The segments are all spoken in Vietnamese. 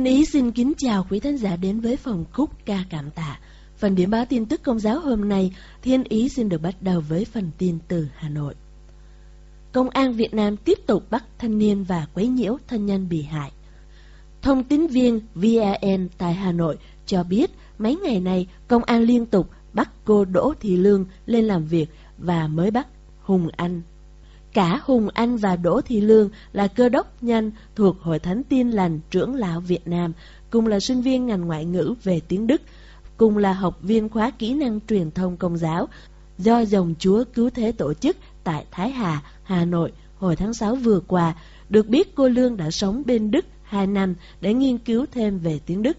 Thiên Ý xin kính chào quý thính giả đến với phòng khúc ca cảm tạ. Phần điểm báo tin tức công giáo hôm nay, Thiên Ý xin được bắt đầu với phần tin từ Hà Nội. Công an Việt Nam tiếp tục bắt thanh niên và quấy nhiễu thân nhân bị hại. Thông tin viên VAN tại Hà Nội cho biết mấy ngày nay công an liên tục bắt cô Đỗ Thị Lương lên làm việc và mới bắt Hùng Anh Cả Hùng Anh và Đỗ Thị Lương là cơ đốc nhân thuộc Hội Thánh Tin Lành trưởng lão Việt Nam, cùng là sinh viên ngành ngoại ngữ về tiếng Đức, cùng là học viên khóa kỹ năng truyền thông công giáo do dòng Chúa Cứu Thế tổ chức tại Thái Hà, Hà Nội hồi tháng 6 vừa qua. Được biết cô Lương đã sống bên Đức 2 năm để nghiên cứu thêm về tiếng Đức.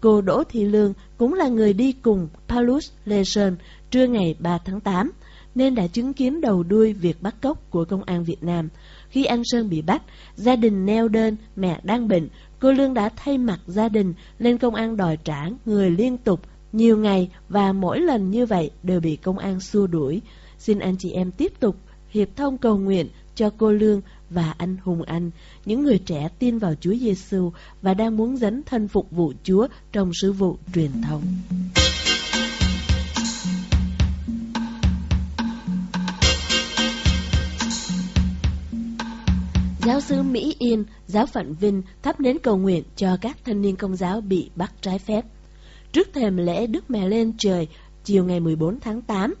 Cô Đỗ Thị Lương cũng là người đi cùng Paulus Lê Sơn trưa ngày 3 tháng 8 nên đã chứng kiến đầu đuôi việc bắt cóc của công an Việt Nam. Khi anh Sơn bị bắt, gia đình neo đơn, mẹ đang bệnh, cô Lương đã thay mặt gia đình lên công an đòi trả người liên tục nhiều ngày và mỗi lần như vậy đều bị công an xua đuổi. Xin anh chị em tiếp tục hiệp thông cầu nguyện cho cô Lương và anh Hùng Anh, những người trẻ tin vào Chúa Giêsu và đang muốn dấn thân phục vụ Chúa trong sứ vụ truyền thông. Giáo sứ Mỹ Yên, giáo phận Vinh thắp nến cầu nguyện cho các thanh niên công giáo bị bắt trái phép. Trước thềm lễ Đức Mẹ lên trời, chiều ngày 14 tháng 8,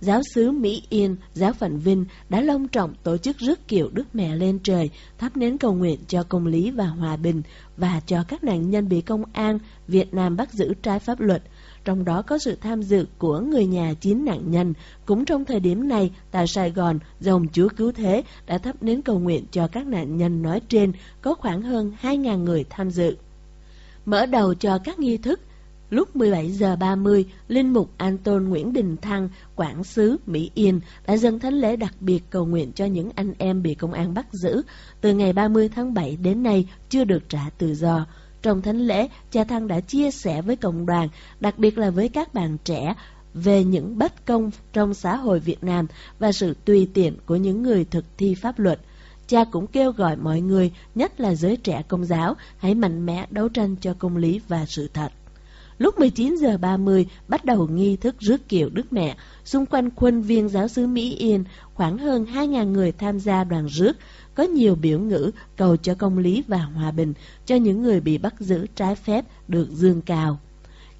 giáo sứ Mỹ Yên, giáo phận Vinh đã long trọng tổ chức rước kiệu Đức Mẹ lên trời, thắp nến cầu nguyện cho công lý và hòa bình và cho các nạn nhân bị công an Việt Nam bắt giữ trái pháp luật trong đó có sự tham dự của người nhà chín nạn nhân. Cũng trong thời điểm này, tại Sài Gòn, dòng Chúa Cứu Thế đã thắp nến cầu nguyện cho các nạn nhân nói trên, có khoảng hơn 2.000 người tham dự. Mở đầu cho các nghi thức, Lúc 17 giờ 30, Linh mục Anton Nguyễn Đình Thăng, quản sứ Mỹ Yên đã dâng thánh lễ đặc biệt cầu nguyện cho những anh em bị công an bắt giữ từ ngày 30 tháng 7 đến nay chưa được trả tự do. Trong thánh lễ, cha Thăng đã chia sẻ với cộng đoàn, đặc biệt là với các bạn trẻ, về những bất công trong xã hội Việt Nam và sự tùy tiện của những người thực thi pháp luật. Cha cũng kêu gọi mọi người, nhất là giới trẻ công giáo, hãy mạnh mẽ đấu tranh cho công lý và sự thật. Lúc 19 giờ 30 bắt đầu nghi thức rước kiệu Đức Mẹ, xung quanh khuôn viên giáo sứ Mỹ Yên, khoảng hơn 2.000 người tham gia đoàn rước, có nhiều biểu ngữ cầu cho công lý và hòa bình cho những người bị bắt giữ trái phép được dương cao.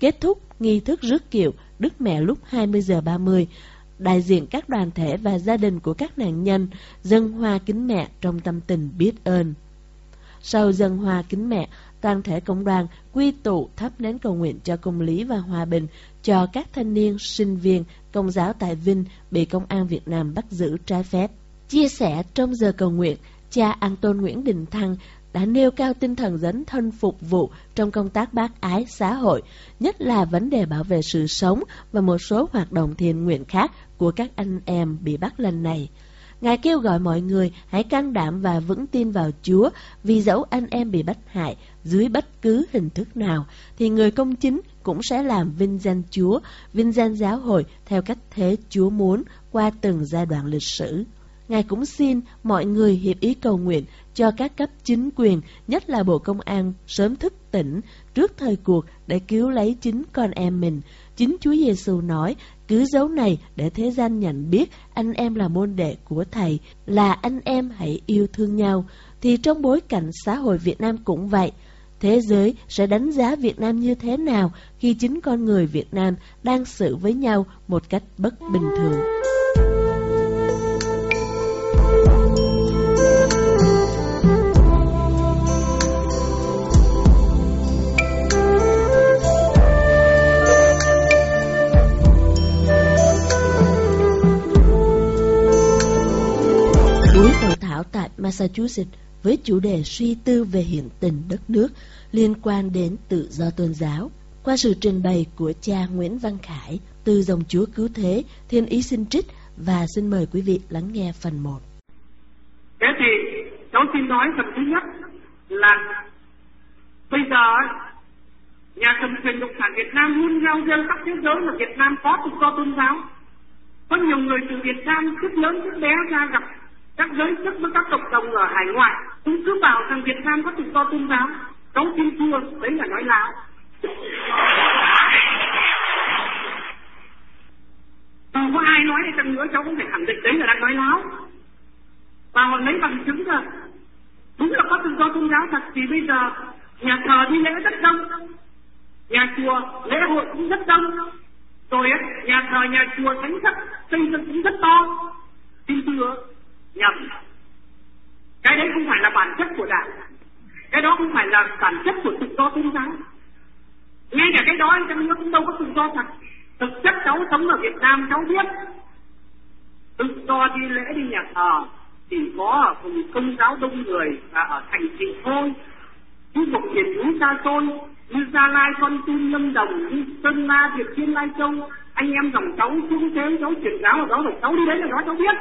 Kết thúc nghi thức rước kiệu Đức Mẹ lúc 20 giờ 30, đại diện các đoàn thể và gia đình của các nạn nhân dâng hoa kính mẹ trong tâm tình biết ơn. Sau dâng hoa kính mẹ, toàn thể cộng đoàn quy tụ thắp nén cầu nguyện cho công lý và hòa bình cho các thanh niên, sinh viên, công giáo tại Vinh bị công an Việt Nam bắt giữ trái phép. Chia sẻ trong giờ cầu nguyện, cha Anton Nguyễn Đình Thăng đã nêu cao tinh thần dấn thân phục vụ trong công tác bác ái xã hội, nhất là vấn đề bảo vệ sự sống và một số hoạt động thiền nguyện khác của các anh em bị bắt lần này. Ngài kêu gọi mọi người hãy can đảm và vững tin vào Chúa vì dẫu anh em bị bắt hại dưới bất cứ hình thức nào thì người công chính cũng sẽ làm vinh danh Chúa, vinh danh giáo hội theo cách thế Chúa muốn qua từng giai đoạn lịch sử. Ngài cũng xin mọi người hiệp ý cầu nguyện cho các cấp chính quyền, nhất là Bộ Công an, sớm thức tỉnh trước thời cuộc để cứu lấy chính con em mình. Chính Chúa Giêsu nói, cứ dấu này để thế gian nhận biết anh em là môn đệ của Thầy, là anh em hãy yêu thương nhau. Thì trong bối cảnh xã hội Việt Nam cũng vậy, thế giới sẽ đánh giá Việt Nam như thế nào khi chính con người Việt Nam đang xử với nhau một cách bất bình thường. Massachusetts với chủ đề suy tư về hiện tình đất nước liên quan đến tự do tôn giáo. Qua sự trình bày của cha Nguyễn Văn Khải từ dòng Chúa Cứu Thế, Thiên Ý xin trích và xin mời quý vị lắng nghe phần 1. Thế thì cháu xin nói phần thứ nhất là bây giờ nhà cầm quyền cộng sản Việt Nam luôn giao dân khắp thế giới là Việt Nam có tự do tôn giáo. Có nhiều người từ Việt Nam rất lớn rất bé ra gặp các giới chức với các cộng đồng ở hải ngoại cũng cứ bảo rằng Việt Nam có tự do tôn giáo. Cháu tin thua đấy là nói láo. Không có ai nói hay chăng nữa cháu cũng phải khẳng định đấy là đang nói láo. Và họ lấy bằng chứng rồi đúng là có tự do tôn giáo thật thì bây giờ nhà thờ đi lễ rất đông nhà chùa lễ hội cũng rất đông. Rồi ấy, nhà thờ nhà chùa thánh thất xây dựng cũng rất to. Tin thưa nhầm. Cái đấy không phải là bản chất của đảng. Cái đó không phải là bản chất của tự do tôn giáo. Ngay cả cái đó anh trong nước cũng đâu có tự do thật. Thực chất cháu sống ở việt nam, cháu biết. Tự do đi lễ đi nhà thờ chỉ có ở vùng công giáo đông người và ở thành thị thôi. Như một miền núi xa xôi như gia lai, con tum, lâm đồng như sơn, la, việt thiên, lai châu, anh em dòng cháu xuống thế, cháu truyền giáo ở đó rồi cháu đi đến là đó, cháu biết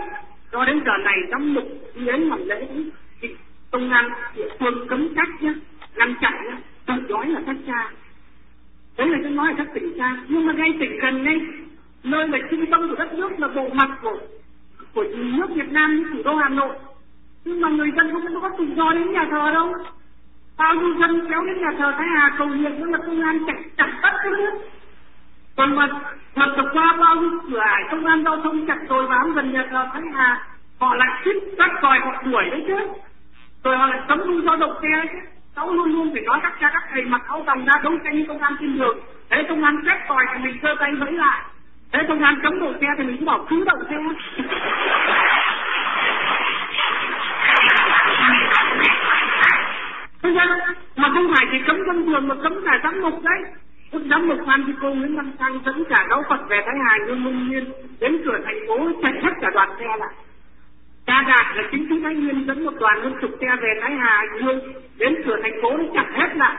cho đến giờ này, trong mục đến làm lễ thì công an địa phương cấm cách nhá, ngăn chặn nhá tự nói là cách cha đấy là tôi nói là các tỉnh cha nhưng mà ngay tỉnh gần đây, nơi là trung tâm của đất nước là bộ mặt của của nước Việt Nam như thủ đô Hà Nội. Nhưng mà người dân không có tự do đến nhà thờ đâu. Bao nhiêu dân kéo đến nhà thờ Thái Hà cầu nguyện nhưng mà công an chặt chặt bắt cái nước còn mà mà tập qua bao nhiêu cửa ải công an giao thông chặt rồi bám gần nhà thờ thấy Hà họ lại xích các còi họ đuổi đấy chứ. Rồi họ lại cấm lưu giao động xe chứ. Cháu luôn luôn phải nói các cha các thầy mặc áo tòng ra đấu tranh với công an trên đường. Thế công an xét còi thì mình giơ tay vẫy lại. Thế công an cấm đổ xe thì mình cũng bảo cứ đậu xe Thế ra, mà không phải chỉ cấm dân thường mà cấm cả giám mục đấy. Lúc đó một quan thì Cô Nguyễn Văn Sang dẫn cả đấu Phật về Thái Hà như Mông Nhiên đến cửa thành phố chạy hết cả đoàn xe lại. Cha Đạt là chính sĩ Thái Nguyên dẫn một đoàn hơn chục xe về Thái Hà Dương đến cửa thành phố nó chặt hết lại,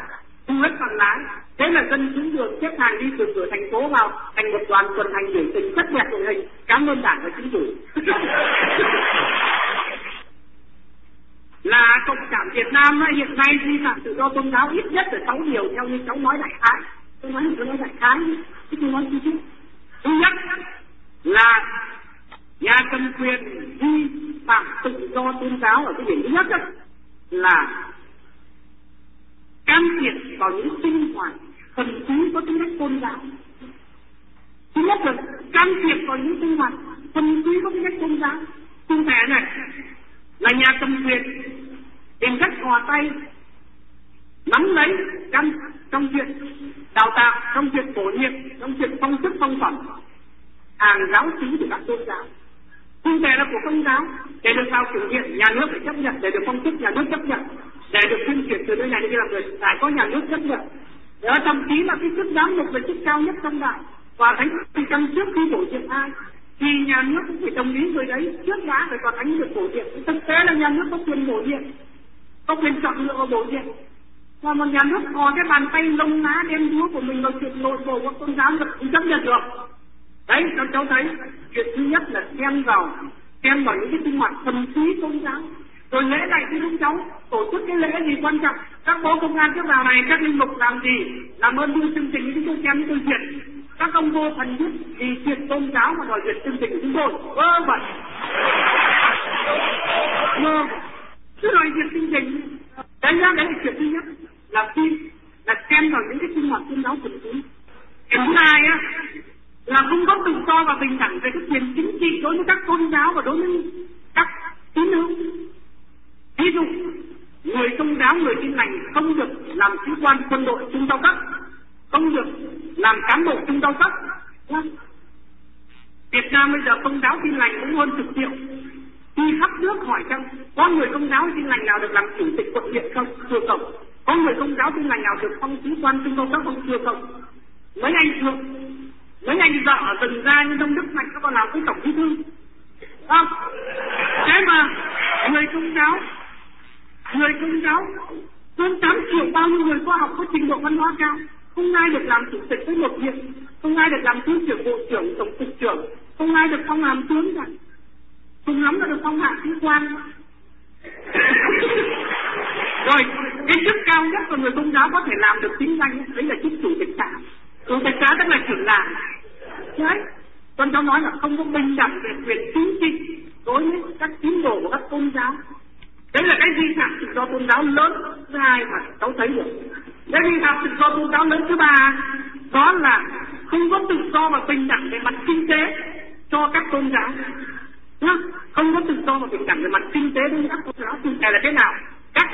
thu hết bằng lái. Thế là dân chúng đường xếp hàng đi từ cửa thành phố vào thành một đoàn tuần hành biểu tình rất đẹp đội hình. Cảm ơn đảng và chính phủ. là cộng sản Việt Nam hiện nay vi phạm tự do tôn giáo ít nhất là sáu điều theo như cháu nói đại khái tôi nói tôi nói đại cái, chứ tôi nói chi thứ nhất là nhà cầm quyền vi phạm tự do tôn giáo ở cái điểm thứ nhất đó, là can thiệp vào những sinh hoạt thần thú có tính chất tôn giáo. Thứ nhất là can thiệp vào những sinh hoạt thần thú có tính chất tôn giáo. Cụ thể này là nhà cầm quyền tìm cách hòa tay nắm lấy trong trong việc đào tạo, trong việc bổ nhiệm, trong việc phong chức phong phẩm. Hàng giáo sứ của các tôn giáo. Cụ thể là của công giáo, để được vào thực hiện nhà nước phải chấp nhận, để được phong chức, nhà nước chấp nhận, để được tuyên truyền từ nơi này đi làm người phải có nhà nước chấp nhận. Đó, thậm chí là cái chức giám mục là chức cao nhất trong đạo và thánh thì trong trước khi bổ nhiệm ai, thì nhà nước cũng phải đồng ý người đấy. Trước đã phải có thánh được bổ nhiệm. Thực tế là nhà nước có quyền bổ nhiệm, có quyền chọn lựa và bổ nhiệm và một nhà nước có cái bàn tay lông lá đen đúa của mình vào chuyện nội bộ của tôn giáo được không chấp nhận được? Đấy các cháu thấy, chuyện thứ nhất là xem vào xem vào những cái sinh hoạt thần quý tôn giáo. Rồi lễ này thì chúng cháu, tổ chức cái lễ gì quan trọng? Các bố công an trước vào này, các linh mục làm gì? Làm ơn đưa chương trình, chúng tôi xem tôi duyệt các ông vô thần nhất vì chuyện tôn giáo mà đòi duyệt chương trình của chúng tôi. Vơ vẩn. Vơ cứ đòi duyệt chương trình. Đấy nhá, đấy là chuyện thứ nhất là phim là xem vào những cái sinh hoạt tôn giáo thần chúng cái thứ hai á, là không có tự do và bình đẳng về cái quyền chính trị đối với các tôn giáo và đối với các tín hữu ví dụ, người công giáo, người tin lành không được làm sĩ quan quân đội trung cao cấp không được làm cán bộ trung cao cấp Việt Nam bây giờ công giáo tin lành cũng hơn chục triệu. Đi khắp nước hỏi chăng có người công giáo tin lành nào được làm chủ tịch quận huyện không chưa cộng có người công giáo tin lành nào được phong sĩ quan trung công giáo không? Chưa cộng mấy anh chưa, mấy anh vợ ở rừng ra như đông đức mạnh các con làm cái tổng bí thư. Không thế mà người công giáo người công giáo hơn tám triệu bao nhiêu người khoa học có trình độ văn hóa cao không ai được làm chủ tịch với một viện không ai được làm thứ trưởng bộ trưởng tổng cục trưởng không ai được phong làm tướng cả. Cùng lắm là được phong hạ sĩ quan. Rồi cái chức cao nhất của người công giáo có thể làm được chính danh, đấy là chức chủ tịch xã chủ tịch xã tức là trưởng làng đấy. Con cháu nói là không có bình đẳng về quyền chính trị đối với các tín đồ của các tôn giáo. Đấy là cái di sản tự do tôn giáo lớn thứ hai mà cháu thấy được. Cái di sản tự do tôn giáo lớn thứ ba đó là không có tự do và bình đẳng về mặt kinh tế cho các tôn giáo. Không có tự do và bình đẳng về mặt kinh tế đối với các tôn giáo cụ thể là thế nào?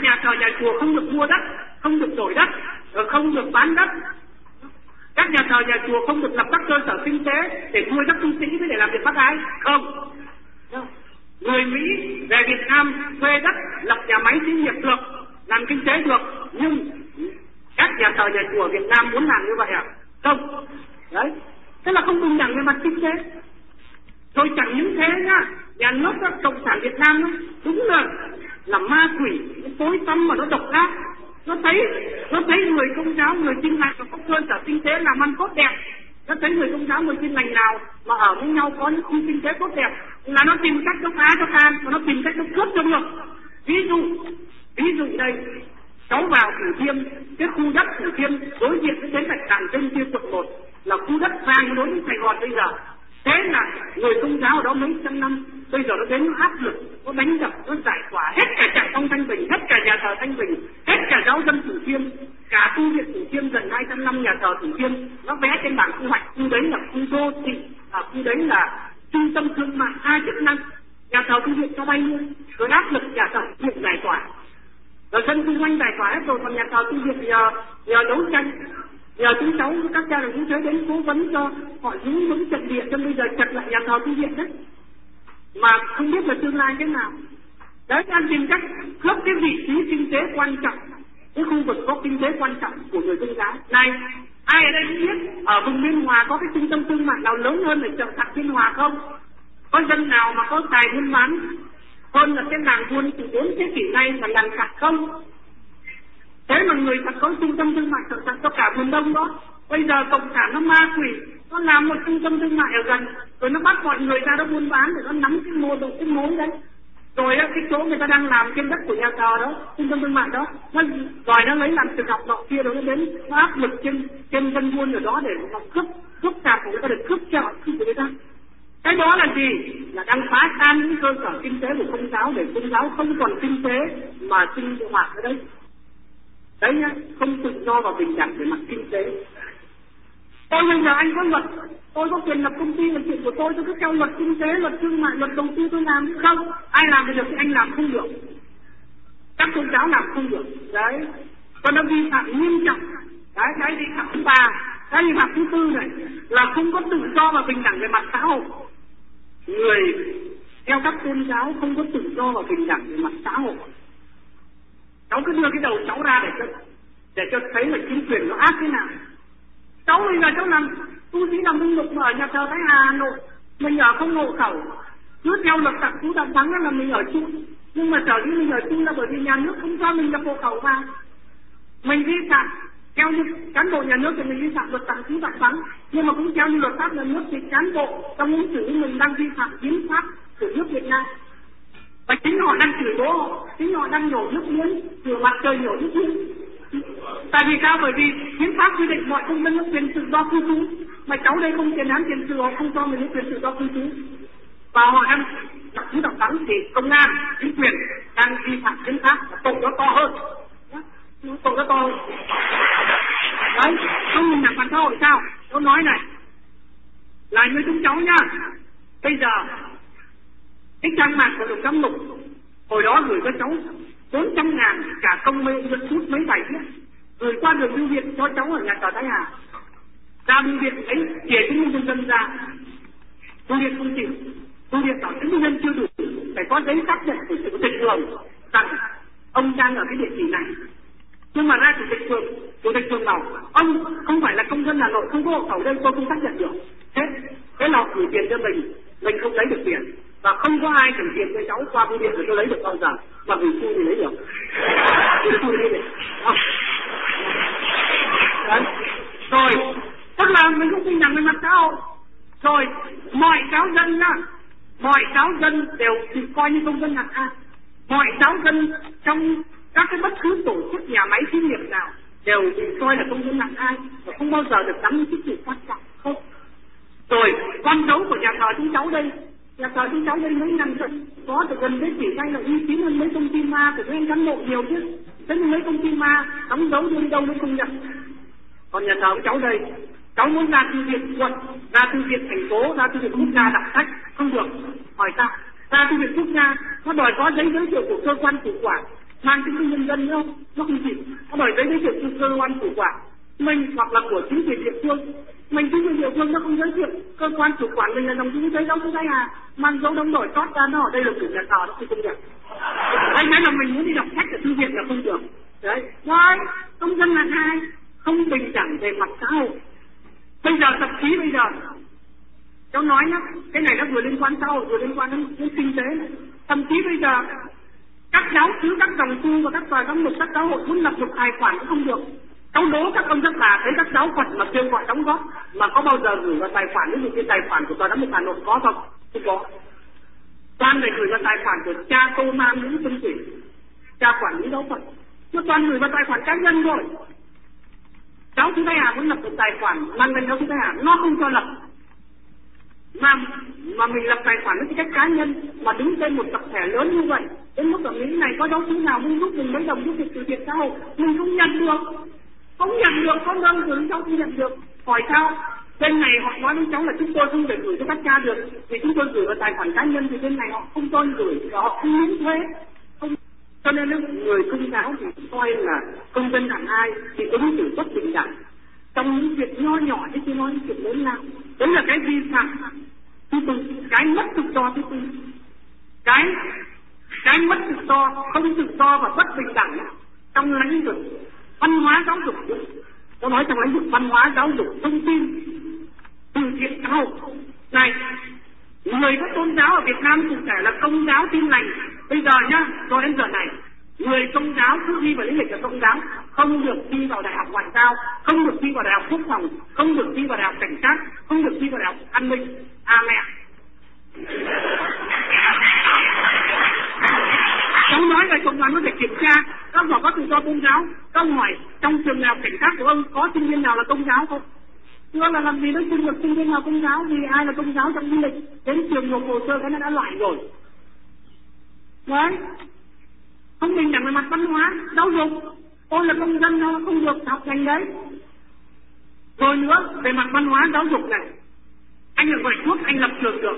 Nhà thờ nhà chùa không được mua đất không được đổi đất ờ, không được bán đất. Các nhà thờ nhà chùa không được lập các cơ sở kinh tế để nuôi các tu sĩ để làm việc bác ái. Không. Người mỹ về việt nam thuê đất lập nhà máy xí nghiệp được làm kinh tế được nhưng các nhà thờ nhà chùa việt nam muốn làm như vậy à? Không. Đấy. Thế là không bình đẳng về mặt kinh tế. Thôi chẳng những thế nhá nhà nước các cộng sản việt nam đó, đúng là là ma quỷ nó tối tâm mà nó độc ác. Nó thấy nó thấy người công giáo, người tin lành và có cơ sở kinh tế làm ăn tốt đẹp. Nó thấy người công giáo, người tin lành nào mà ở với nhau có những khu kinh tế tốt đẹp là nó tìm cách nó phá cho tan mà nó tìm cách nó cướp cho được ví dụ ví dụ đây, cháu vào thủ thiêm, cái khu đất thủ thiêm đối diện với bến bạch Đàn trên kia quận một là khu đất vàng đối với sài gòn bây giờ thế là người công giáo ở đó mấy trăm năm bây giờ nó đến nó áp lực nó đánh đập nó giải tỏa hết cả trại phong thanh bình hết cả nhà thờ thanh bình hết cả giáo dân thủ thiêm. Cả tu viện thủ thiêm gần hai trăm năm nhà thờ thủ thiêm nó vẽ trên bảng quy hoạch khu đấy là khu đô thị à, khu đấy là trung tâm thương mại đa chức năng. Nhà thờ tu viện cho bay luôn rồi áp lực nhà thờ việc viện giải tỏa. Rồi dân xung quanh giải tỏa hết rồi còn nhà thờ tu viện nhờ nhờ đấu tranh nhờ chúng cháu, các cha là cũng thế đến cố vấn cho họ giữ vững trận địa, cho bây giờ chặt lại nhà thờ tu viện đấy. Mà không biết là tương lai thế nào. Đấy anh tìm cách cướp cái vị trí kinh tế quan trọng, cái khu vực có kinh tế quan trọng của người công giáo. Này, ai ở đây cũng biết, ở vùng biên hòa có cái trung tâm thương mại nào lớn hơn ở chợ sạc biên hòa không? Có dân nào mà có tài buôn bán hơn là cái làng buôn từ bốn thế kỷ nay là làng sạc không? Thế mà người thật có trung tâm thương mại, thật thật cho cả miền đông đó. Bây giờ cộng sản nó ma quỷ, nó làm một trung tâm thương mại ở gần, rồi nó bắt mọi người ra đó buôn bán để nó nắm cái mô độ cái mối đấy. Rồi á, cái chỗ người ta đang làm trên đất của nhà thờ đó, trung tâm thương mại đó, nó rồi nó lấy làm trường học nọ kia rồi nó đến nó áp lực trên trên dân buôn ở đó để nó cướp cướp sạp của người ta, để cướp chợ cướp của người ta. Cái đó là gì? Là đang phá tan những cơ sở kinh tế của công giáo để công giáo không còn kinh tế mà sinh hoạt ở đấy đấy nhá, không tự do và bình đẳng về mặt kinh tế. Tôi bây giờ anh có luật, tôi có quyền lập công ty là chuyện của tôi tôi cứ theo luật kinh tế, luật thương mại, luật đầu tư tôi làm không. Ai làm được thì anh làm không được. Các tôn giáo làm không được. Đấy. Còn nó vi phạm nghiêm trọng. Đấy, cái vi phạm thứ ba, cái vi phạm thứ tư này là không có tự do và bình đẳng về mặt xã hội. Người theo các tôn giáo không có tự do và bình đẳng về mặt xã hội cháu cứ đưa cái đầu cháu ra để cho để cho thấy là chính quyền nó ác thế nào. Cháu bây giờ cháu làm tu sĩ làm minh lục ở nhà thờ thái hà hà nội, mình ở không hộ khẩu. Cứ theo luật tặng chú tặng thắng là mình ở chung. Nhưng mà sở dĩ mình ở chung là bởi vì nhà nước không cho mình nhập hộ khẩu vào. Mình vi phạm, theo như cán bộ nhà nước thì mình vi phạm luật tặng chú tặng thắng. Nhưng mà cũng theo như luật pháp nhà nước thì cán bộ trong ứng xử mình đang vi phạm hiến pháp của nước Việt Nam và chính họ đang chửi bố chính họ đang nhổ nước miếng rửa mặt trời nhổ nước miếng tại vì sao? Bởi vì hiến pháp quy định mọi công dân có quyền tự do cư trú. Mà cháu đây không tiền án tiền sự họ không cho mình quyền tự do cư trú. Và họ đang đọc chú đọc đắn thì công an, chính quyền đang vi phạm hiến pháp và tội nó to hơn. Tội nó to hơn. Đấy, không nhìn đảng phản xã hội sao? Tôi nói này, là như chúng cháu nhá. Bây giờ cái trang mạng của đồng giám mục, hồi đó gửi cho cháu bốn trăm ngàn cả công mê dân chút mấy bài viết. Gửi qua đường bưu viện cho cháu ở nhà tòa Thái Hà. Ra bưu viện ấy chia chứng minh nhân dân ra. Bưu viện không chịu. Bưu viện bảo chứng minh nhân chưa đủ, phải có giấy xác nhận của chủ tịch phường rằng ông đang ở cái địa chỉ này. Nhưng mà ra chủ tịch phường, chủ tịch phường bảo, ông, không phải là công dân hà nội, không có hộ khẩu đây tôi không xác nhận được. Thế thế là gửi tiền cho mình mình không lấy được tiền và không có ai cần tiền cho cháu qua bưu điện để tôi lấy được bao giờ. Mà vì tôi thì lấy được. Lấy được. Rồi, tức là mình không tin rằng về mặt xã hội. Rồi, mọi giáo dân á mọi giáo dân đều được coi như công dân hạng A mọi giáo dân trong các cái bất cứ tổ chức, nhà máy xí nghiệp nào đều bị coi là công dân hạng A và không bao giờ được nắm những chức vụ quan trọng. Không. Rồi, con dấu của nhà thờ chúng cháu đây nhà thờ chúng cháu đây mấy năm rồi có được gần với chỉ nay là uy tín hơn mấy công ty ma của mấy cán bộ nhiều chứ. Thế nhưng mấy công ty ma, đóng dấu đi đâu mới công nhận. Còn nhà thờ của cháu đây, cháu muốn ra thư viện quận, ra thư viện thành phố, ra thư viện quốc gia đọc sách không được. Hỏi sao ra thư viện quốc gia, nó đòi có giấy giới thiệu của cơ quan chủ quản, mang chứng minh nhân dân nữa nó không chịu nó đòi giấy giới thiệu của cơ quan chủ quản, mình hoặc là của chính quyền địa phương mình chính quyền địa phương nó không giới thiệu. Cơ quan chủ quản mình là đồng chí giấy đóng đây à. Mang dấu đóng đổi chót ra nó ở đây là chủ nhà thờ nó không được anh nói là mình muốn đi đọc sách ở thư viện là không được. Đấy. Nói công dân là hai không bình đẳng về mặt xã hội. Bây giờ thậm chí bây giờ cháu nói nhá cái này nó vừa liên quan xã hội vừa liên quan đến, đến kinh tế này. thậm chí bây giờ các giáo sứ các dòng tu và các tòa giám mục các giáo hội muốn lập một tài khoản cũng không được trong đố các ông các bà thấy các giáo phận mà kêu gọi đóng góp, mà có bao giờ gửi vào tài khoản ví dụ cái tài khoản của tòa giám mục hà nội có không? Không có. Toàn để gửi vào tài khoản của cha tô nam những xuân thủy, cha quản lý giáo phận. Nó toàn gửi vào tài khoản cá nhân thôi. Cháu chúng ta hà muốn lập một tài khoản, mang lên cháu chúng ta hà, nó không cho lập. Mà mà mình lập tài khoản với cách cá nhân, mà đứng trên một tập thể lớn như vậy, đến mức ở mỹ này có giáo sứ nào muốn giúp mình mấy đồng giúp việc từ thiện xã hội, mình không nhận được không nhận được con đơn gửi cháu không nhận được. Hỏi sao? Bên này họ nói với cháu là chúng tôi không thể gửi cho các cha được. Vì chúng tôi gửi vào tài khoản cá nhân thì bên này họ không cho gửi và họ không miễn thuế không cho nên người công giáo thì coi là công dân hạng hai thì ứng xử bất bình đẳng. Trong những việc nho nhỏ chứ chưa nói những chuyện lớn lao. Đấy là cái vi phạm thứ tư cái mất tự do thứ tư cái cái mất tự do, không tự do và bất bình đẳng trong lãnh vực văn hóa giáo dục. Tôi nói trong lĩnh vực văn hóa giáo dục thông tin, từ thiện xã hội. Này, người có tôn giáo ở Việt Nam cụ thể là công giáo tin lành. Bây giờ nhá, cho đến giờ này, người công giáo cứ đi vào lĩnh vực là công giáo, không được đi vào đại học ngoại giao, không được đi vào đại học quốc phòng, không được đi vào đại học cảnh sát, không được đi vào đại học an ninh à mẹ cháu nói là công đoàn nó phải kiểm tra các họ có tự do tôn giáo. Các hỏi, trong trường nào cảnh sát của ông có sinh viên nào là công giáo không? Thưa là làm gì nó sinh được sinh viên nào công giáo? Thì ai là công giáo trong du lịch? Đến trường nộp hồ sơ cái nó đã loại rồi. Đấy. Không bình đẳng về mặt văn hóa, giáo dục. Tôi là công dân, nó không được học ngành đấy. Rồi nữa, về mặt văn hóa, giáo dục này. Anh ở ngoại quốc, anh lập trường được.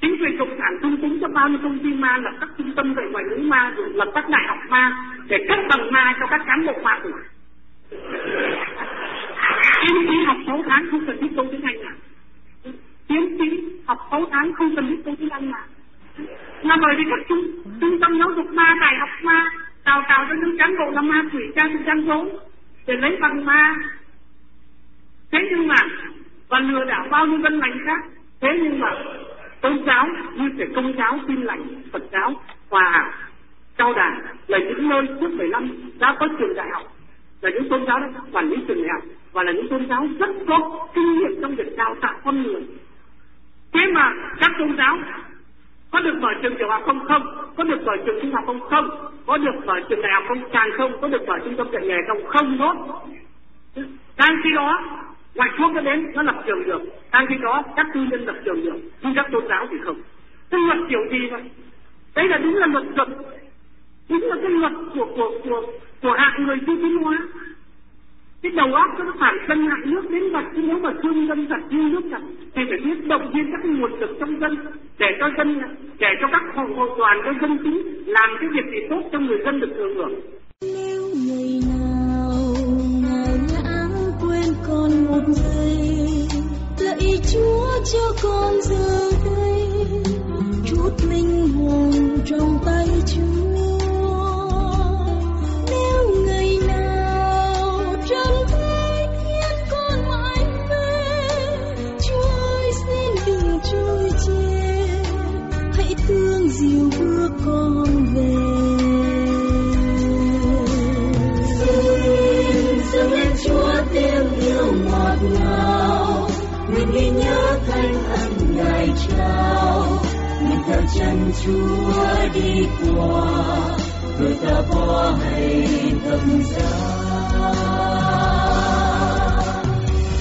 Chính quyền cộng sản tung túng cho bao nhiêu công ty ma, lập các trung tâm dạy ngoại ngữ ma, rồi lập các đại học ma để cấp bằng ma cho các cán bộ ma tử tiến sĩ học 6 tháng không cần biết câu tiếng anh à tiến sĩ học 6 tháng không cần biết câu tiếng anh à là bởi vì các trung trung tâm giáo dục ma, đại học ma, đào tạo cho những cán bộ là ma quỷ trang trang số để lấy bằng ma. Thế nhưng mà, và lừa đảo bao nhiêu dân lành khác. Thế nhưng mà, tôn giáo như thể công giáo tin lành, phật giáo, hòa hảo cao đẳng là những nơi trước 15 đã có trường đại học, là những tôn giáo đã quản lý trường đại học, và là những tôn giáo rất có kinh nghiệm trong việc đào tạo con người. Thế mà các tôn giáo có được mở trường tiểu học không? Không. Có được mở trường trung học không? Không. Có được mở trường đại học không? Càng không. Có được mở trung tâm dạy nghề không? Không tốt đang khi đó, ngoại quốc nó đến, nó lập trường được. Đang khi đó, các tư nhân lập trường được. Nhưng các tôn giáo thì không. Cái luật kiểu gì vậy? Đấy là đúng là luật luật chính là cái luật của của của của hạng người chưa tiến hóa. Cái đầu óc nó phản tâm hại nước đến vật, chứ nếu mà thương dân thật như nước thật, thì phải biết động viên các nguồn lực trong dân, để cho dân, để cho các hội hội đoàn cho dân chúng làm cái việc gì tốt cho người dân được thừa hưởng. Nếu ngày nào ngài lãng quên con một giây lạy chúa cho con giờ đây, chút linh hồn trong tay chúa. Trao mình theo chân Chúa đi qua rồi ta bỏ hay thầm giá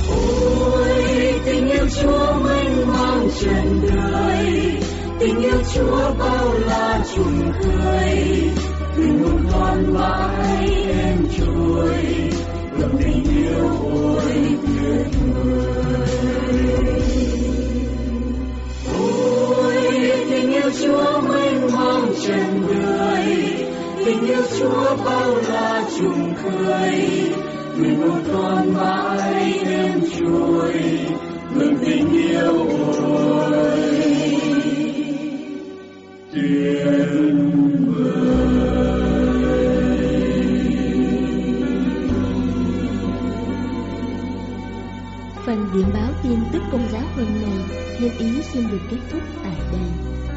ôi tình yêu Chúa mênh mang trần đời tình yêu Chúa bao la trùng khơi tình hồn con mãi em trôi ngập tình yêu ôi tuyệt vời Chúa mênh mang trên đời tình yêu Chúa bao la trùng khơi. Người một con mãi đêm trôi ngập tình yêu ôi. Phần điểm báo tin tức công giáo hôm nay thiên ý xin được kết thúc tại đây.